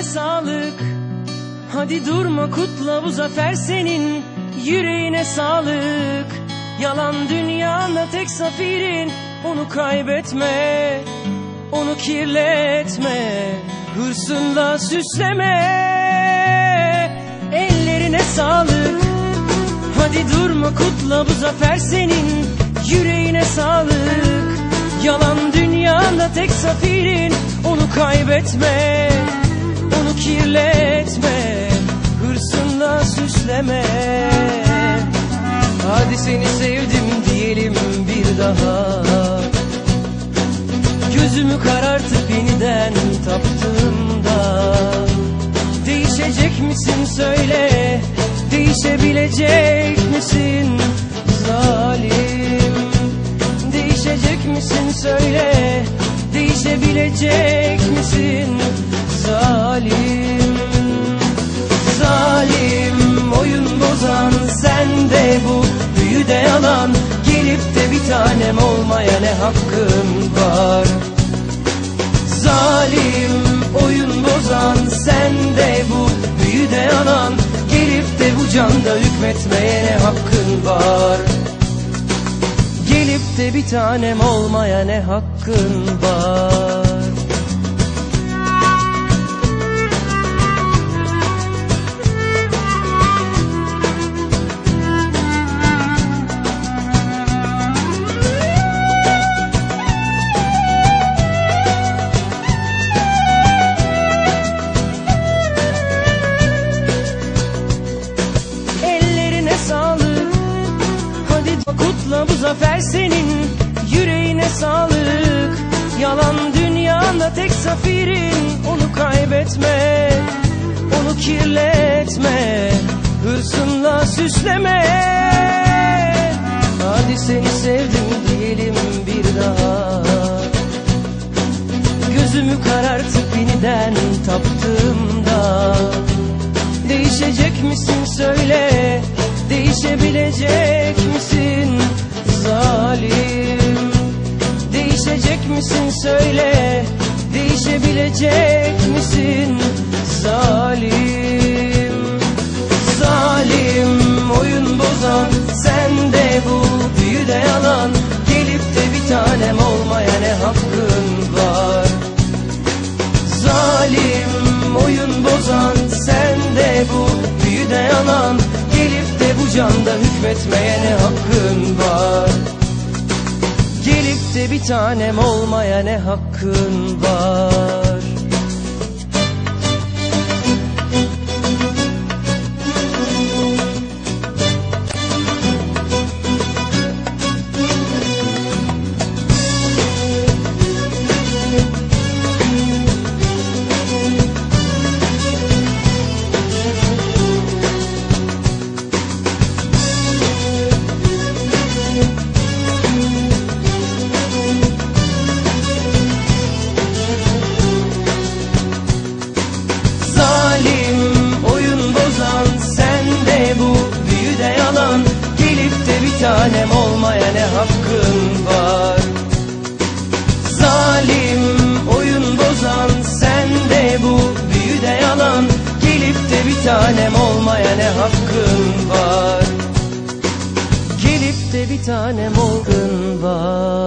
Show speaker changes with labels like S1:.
S1: Ellerine sağlık. Hadi durma kutla bu zafer senin. Yüreğine sağlık. Yalan dünyanda tek zafirin Onu kaybetme. Onu kirletme. Hırsınla süsleme. Ellerine sağlık. Hadi durma kutla bu zafer senin. Yüreğine sağlık. Yalan dünyanda tek zafirin Onu kaybetme kirletme Hırsınla süsleme. Hadi seni sevdim diyelim bir daha. Gözümü karartıp yeniden taptığımda Değişecek misin söyle Değişebilecek misin zalim? Değişecek misin söyle Değişebilecek misin zalim tanem olmaya ne hakkın var? Zalim oyun bozan sen de bu büyü de Gelip de bu canda hükmetmeye ne hakkın var? Gelip de bir tanem olmaya ne hakkın var kutla bu zafer senin Yüreğine sağlık. Yalan dünyanda tek zafirin Onu kaybetme Onu kirletme Hırsınla süsleme. Hadi seni sevdim diyelim bir daha. Gözümü karartıp yeniden taptığımda Değişecek misin söyle Değişebilecek misin söyle Değişebilecek misin zalim Zalim oyun bozan sen de bu büyü de yalan. Gelip de bir tanem olmaya ne hakkın var? Zalim oyun bozan sen de bu büyü de yalan. Gelip de bu canda hükmetmeye ne hakkın Bir tanem olmaya ne hakkın var tanem olmaya ne hakkın var? Zalim oyun bozan sen de bu büyü de yalan. Gelip de bir tanem olmaya ne hakkın var? Gelip de bir tanem olgun var